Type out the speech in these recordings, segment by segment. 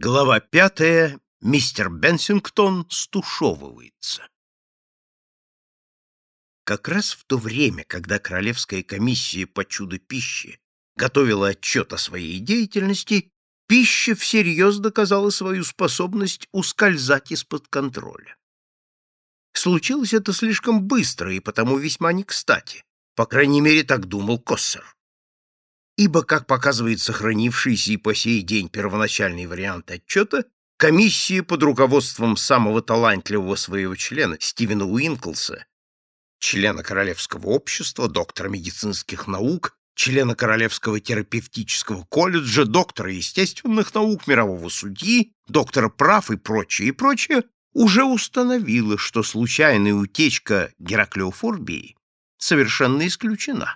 Глава пятая. Мистер Бенсингтон стушевывается. Как раз в то время, когда Королевская комиссия по чудо-пищи готовила отчет о своей деятельности, пища всерьез доказала свою способность ускользать из-под контроля. Случилось это слишком быстро и потому весьма не кстати, по крайней мере, так думал Коссер. Ибо, как показывает сохранившийся и по сей день первоначальный вариант отчета, комиссия под руководством самого талантливого своего члена Стивена Уинклса, члена Королевского общества, доктора медицинских наук, члена Королевского терапевтического колледжа, доктора естественных наук, мирового судьи, доктора прав и прочее, и прочее, уже установила, что случайная утечка гераклеофорбии совершенно исключена.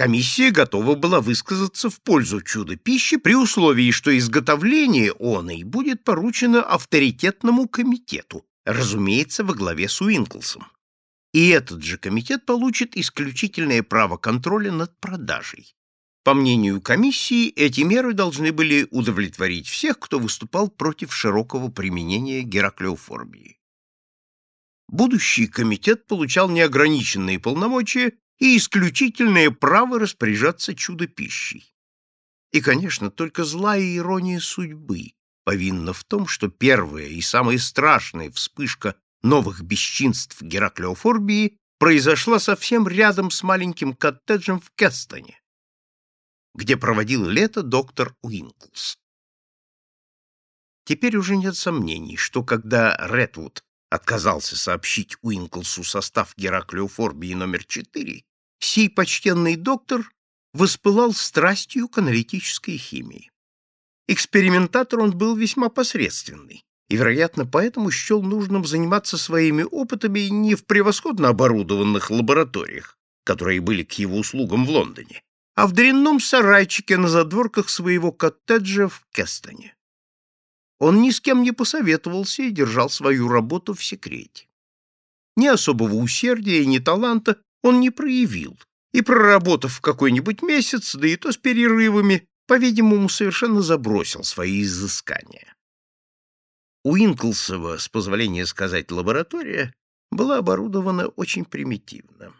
Комиссия готова была высказаться в пользу чудо-пищи при условии, что изготовление оной будет поручено авторитетному комитету, разумеется, во главе с Уинклсом. И этот же комитет получит исключительное право контроля над продажей. По мнению комиссии, эти меры должны были удовлетворить всех, кто выступал против широкого применения гераклеофорбии. Будущий комитет получал неограниченные полномочия и исключительное право распоряжаться чудо-пищей. И, конечно, только злая ирония судьбы повинна в том, что первая и самая страшная вспышка новых бесчинств Гераклеофорбии произошла совсем рядом с маленьким коттеджем в Кестоне, где проводил лето доктор Уинклс. Теперь уже нет сомнений, что когда Редвуд отказался сообщить Уинклсу состав Гераклеофорбии номер 4, сей почтенный доктор воспылал страстью к аналитической химии. Экспериментатор он был весьма посредственный, и, вероятно, поэтому счел нужным заниматься своими опытами не в превосходно оборудованных лабораториях, которые были к его услугам в Лондоне, а в дрянном сарайчике на задворках своего коттеджа в Кестоне. Он ни с кем не посоветовался и держал свою работу в секрете. Ни особого усердия, ни таланта он не проявил, и, проработав какой-нибудь месяц, да и то с перерывами, по-видимому, совершенно забросил свои изыскания. У Инклсова, с позволения сказать, лаборатория была оборудована очень примитивно.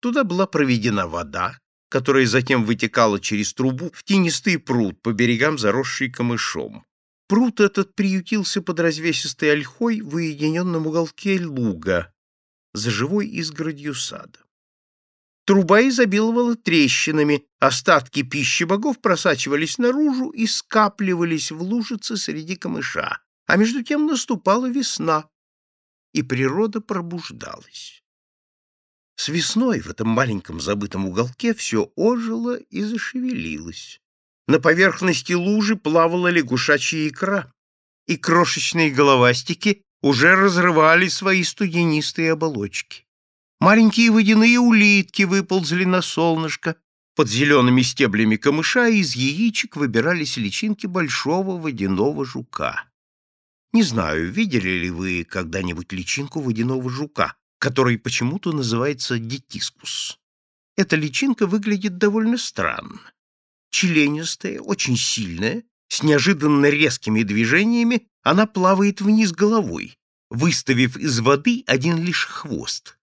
Туда была проведена вода, которая затем вытекала через трубу в тенистый пруд по берегам, заросший камышом. Пруд этот приютился под развесистой ольхой в уединенном уголке луга, за живой изгородью сада. Труба изобиловала трещинами, остатки пищи богов просачивались наружу и скапливались в лужице среди камыша, а между тем наступала весна, и природа пробуждалась. С весной в этом маленьком забытом уголке все ожило и зашевелилось. На поверхности лужи плавала лягушачья икра, и крошечные головастики уже разрывали свои студенистые оболочки. Маленькие водяные улитки выползли на солнышко, под зелеными стеблями камыша из яичек выбирались личинки большого водяного жука. Не знаю, видели ли вы когда-нибудь личинку водяного жука, который почему-то называется детискус. Эта личинка выглядит довольно странно. Членистая, очень сильная, с неожиданно резкими движениями она плавает вниз головой, выставив из воды один лишь хвост.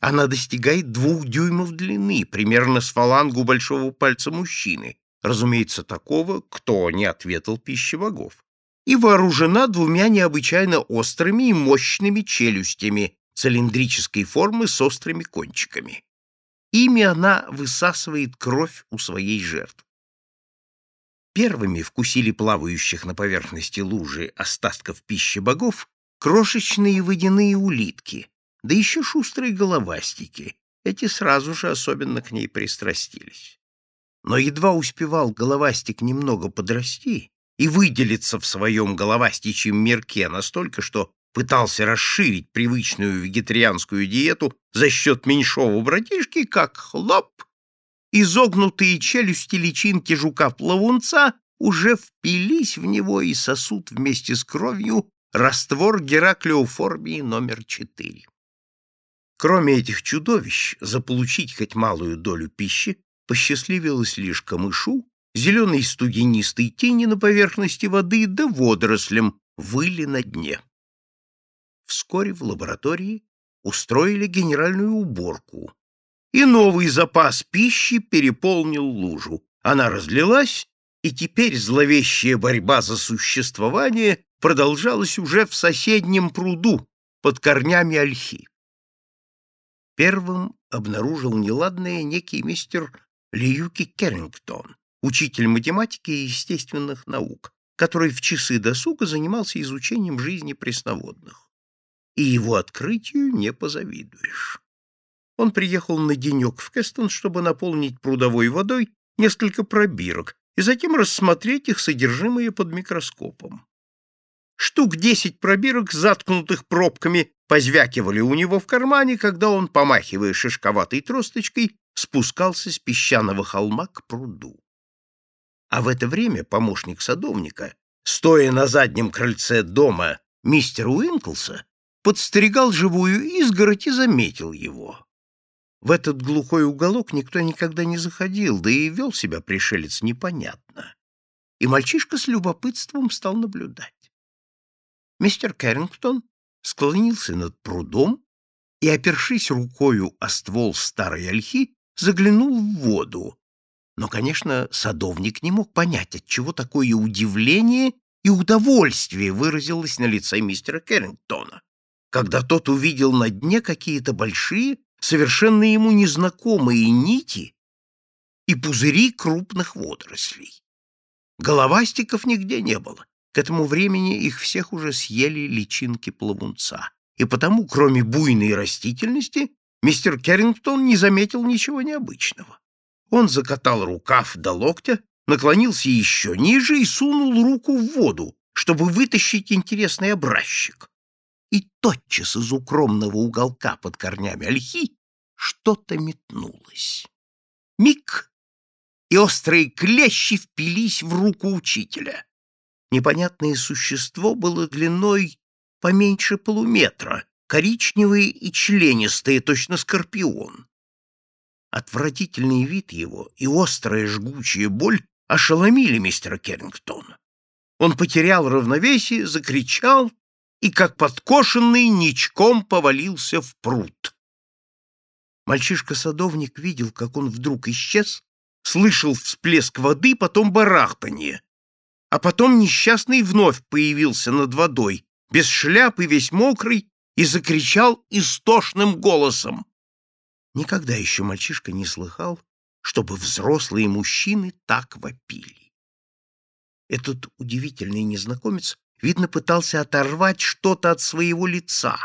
Она достигает двух дюймов длины, примерно с фалангу большого пальца мужчины, разумеется, такого, кто не ответил пище богов, и вооружена двумя необычайно острыми и мощными челюстями цилиндрической формы с острыми кончиками. Ими она высасывает кровь у своей жертвы. Первыми вкусили плавающих на поверхности лужи остатков пищи богов крошечные водяные улитки, да еще шустрые головастики. Эти сразу же особенно к ней пристрастились. Но едва успевал головастик немного подрасти и выделиться в своем головастичьем мирке настолько, что пытался расширить привычную вегетарианскую диету за счет меньшого братишки, как хлоп, изогнутые челюсти личинки жука-плавунца уже впились в него и сосут вместе с кровью раствор гераклеофорбии номер 4. Кроме этих чудовищ, заполучить хоть малую долю пищи посчастливилось лишь камышу зеленой студенистой тени на поверхности воды да водорослям выли на дне. Вскоре в лаборатории устроили генеральную уборку, и новый запас пищи переполнил лужу. Она разлилась, и теперь зловещая борьба за существование продолжалась уже в соседнем пруду под корнями ольхи. Первым обнаружил неладное некий мистер Льюки Керрингтон, учитель математики и естественных наук, который в часы досуга занимался изучением жизни пресноводных. И его открытию не позавидуешь. Он приехал на денек в Кестон, чтобы наполнить прудовой водой несколько пробирок и затем рассмотреть их содержимое под микроскопом. Штук десять пробирок, заткнутых пробками, позвякивали у него в кармане, когда он, помахивая шишковатой тросточкой, спускался с песчаного холма к пруду. А в это время помощник садовника, стоя на заднем крыльце дома мистера Уинклса, подстерегал живую изгородь и заметил его. В этот глухой уголок никто никогда не заходил, да и вел себя пришелец непонятно. И мальчишка с любопытством стал наблюдать. Мистер Кэррингтон склонился над прудом и, опершись рукою о ствол старой ольхи, заглянул в воду. Но, конечно, садовник не мог понять, отчего такое удивление и удовольствие выразилось на лице мистера Кэррингтона, когда тот увидел на дне какие-то большие совершенно ему незнакомые нити и пузыри крупных водорослей. Головастиков нигде не было. К этому времени их всех уже съели личинки плавунца. И потому, кроме буйной растительности, мистер Керрингтон не заметил ничего необычного. Он закатал рукав до локтя, наклонился еще ниже и сунул руку в воду, чтобы вытащить интересный образчик и тотчас из укромного уголка под корнями ольхи что-то метнулось. Миг, и острые клещи впились в руку учителя. Непонятное существо было длиной поменьше полуметра, коричневое и членистое, точно скорпион. Отвратительный вид его и острая жгучая боль ошеломили мистера Керрингтона. Он потерял равновесие, закричал и, как подкошенный, ничком повалился в пруд. Мальчишка-садовник видел, как он вдруг исчез, слышал всплеск воды, потом барахтанье. А потом несчастный вновь появился над водой, без шляпы, весь мокрый, и закричал истошным голосом. Никогда еще мальчишка не слыхал, чтобы взрослые мужчины так вопили. Этот удивительный незнакомец Видно, пытался оторвать что-то от своего лица,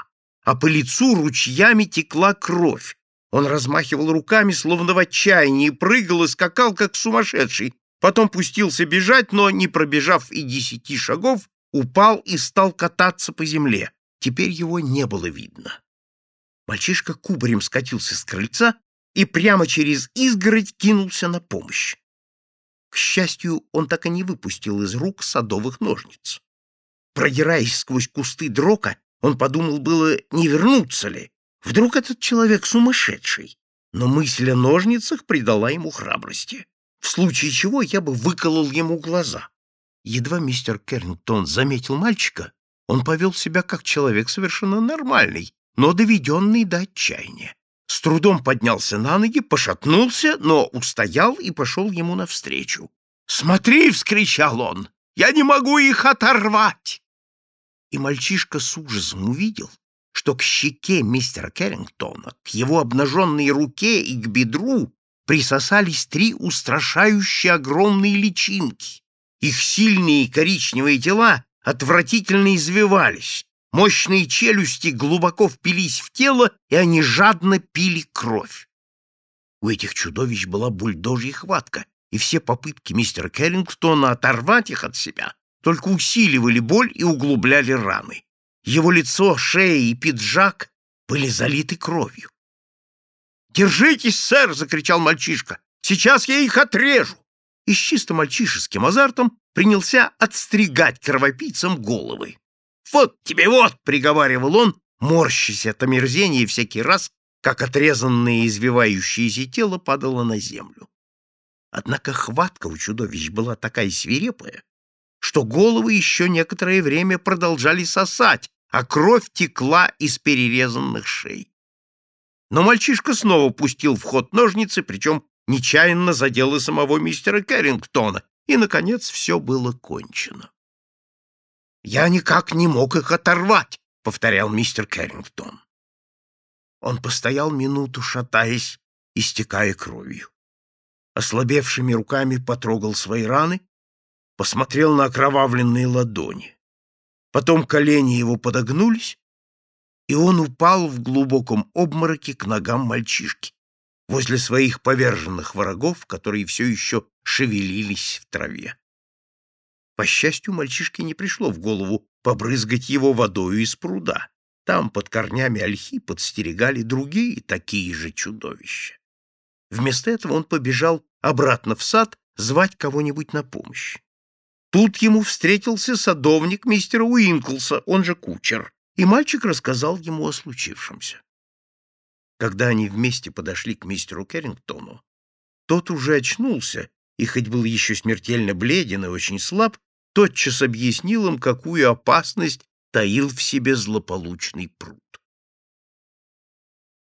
а по лицу ручьями текла кровь. Он размахивал руками, словно в отчаянии, прыгал и скакал, как сумасшедший. Потом пустился бежать, но, не пробежав и десяти шагов, упал и стал кататься по земле. Теперь его не было видно. Мальчишка кубарем скатился с крыльца и прямо через изгородь кинулся на помощь. К счастью, он так и не выпустил из рук садовых ножниц. Продираясь сквозь кусты дрока, он подумал было, не вернуться ли. Вдруг этот человек сумасшедший. Но мысль о ножницах придала ему храбрости. В случае чего я бы выколол ему глаза. Едва мистер Кернингтон заметил мальчика, он повел себя как человек совершенно нормальный, но доведенный до отчаяния. С трудом поднялся на ноги, пошатнулся, но устоял и пошел ему навстречу. «Смотри!» — вскричал он. «Я не могу их оторвать!» И мальчишка с ужасом увидел, что к щеке мистера Керрингтона, к его обнаженной руке и к бедру присосались три устрашающие огромные личинки. Их сильные коричневые тела отвратительно извивались, мощные челюсти глубоко впились в тело, и они жадно пили кровь. У этих чудовищ была бульдожья хватка, и все попытки мистера Керрингтона оторвать их от себя только усиливали боль и углубляли раны. Его лицо, шея и пиджак были залиты кровью. «Держитесь, сэр!» — закричал мальчишка. «Сейчас я их отрежу!» И с чисто мальчишеским азартом принялся отстригать кровопийцам головы. «Вот тебе вот!» — приговаривал он, морщась от омерзения всякий раз, как отрезанное извивающееся тело падало на землю. Однако хватка у чудовищ была такая свирепая, что головы еще некоторое время продолжали сосать, а кровь текла из перерезанных шей. Но мальчишка снова пустил в ход ножницы, причем нечаянно задел и самого мистера Кэррингтона, и, наконец, все было кончено. «Я никак не мог их оторвать», — повторял мистер Кэррингтон. Он постоял минуту, шатаясь, истекая кровью. Ослабевшими руками потрогал свои раны, посмотрел на окровавленные ладони. Потом колени его подогнулись, и он упал в глубоком обмороке к ногам мальчишки, возле своих поверженных врагов, которые все еще шевелились в траве. По счастью, мальчишке не пришло в голову побрызгать его водою из пруда. Там, под корнями ольхи, подстерегали другие такие же чудовища. Вместо этого он побежал обратно в сад звать кого-нибудь на помощь. Тут ему встретился садовник мистера Уинклса, он же кучер, и мальчик рассказал ему о случившемся. Когда они вместе подошли к мистеру Керрингтону, тот уже очнулся и, хоть был еще смертельно бледен и очень слаб, тотчас объяснил им, какую опасность таил в себе злополучный пруд.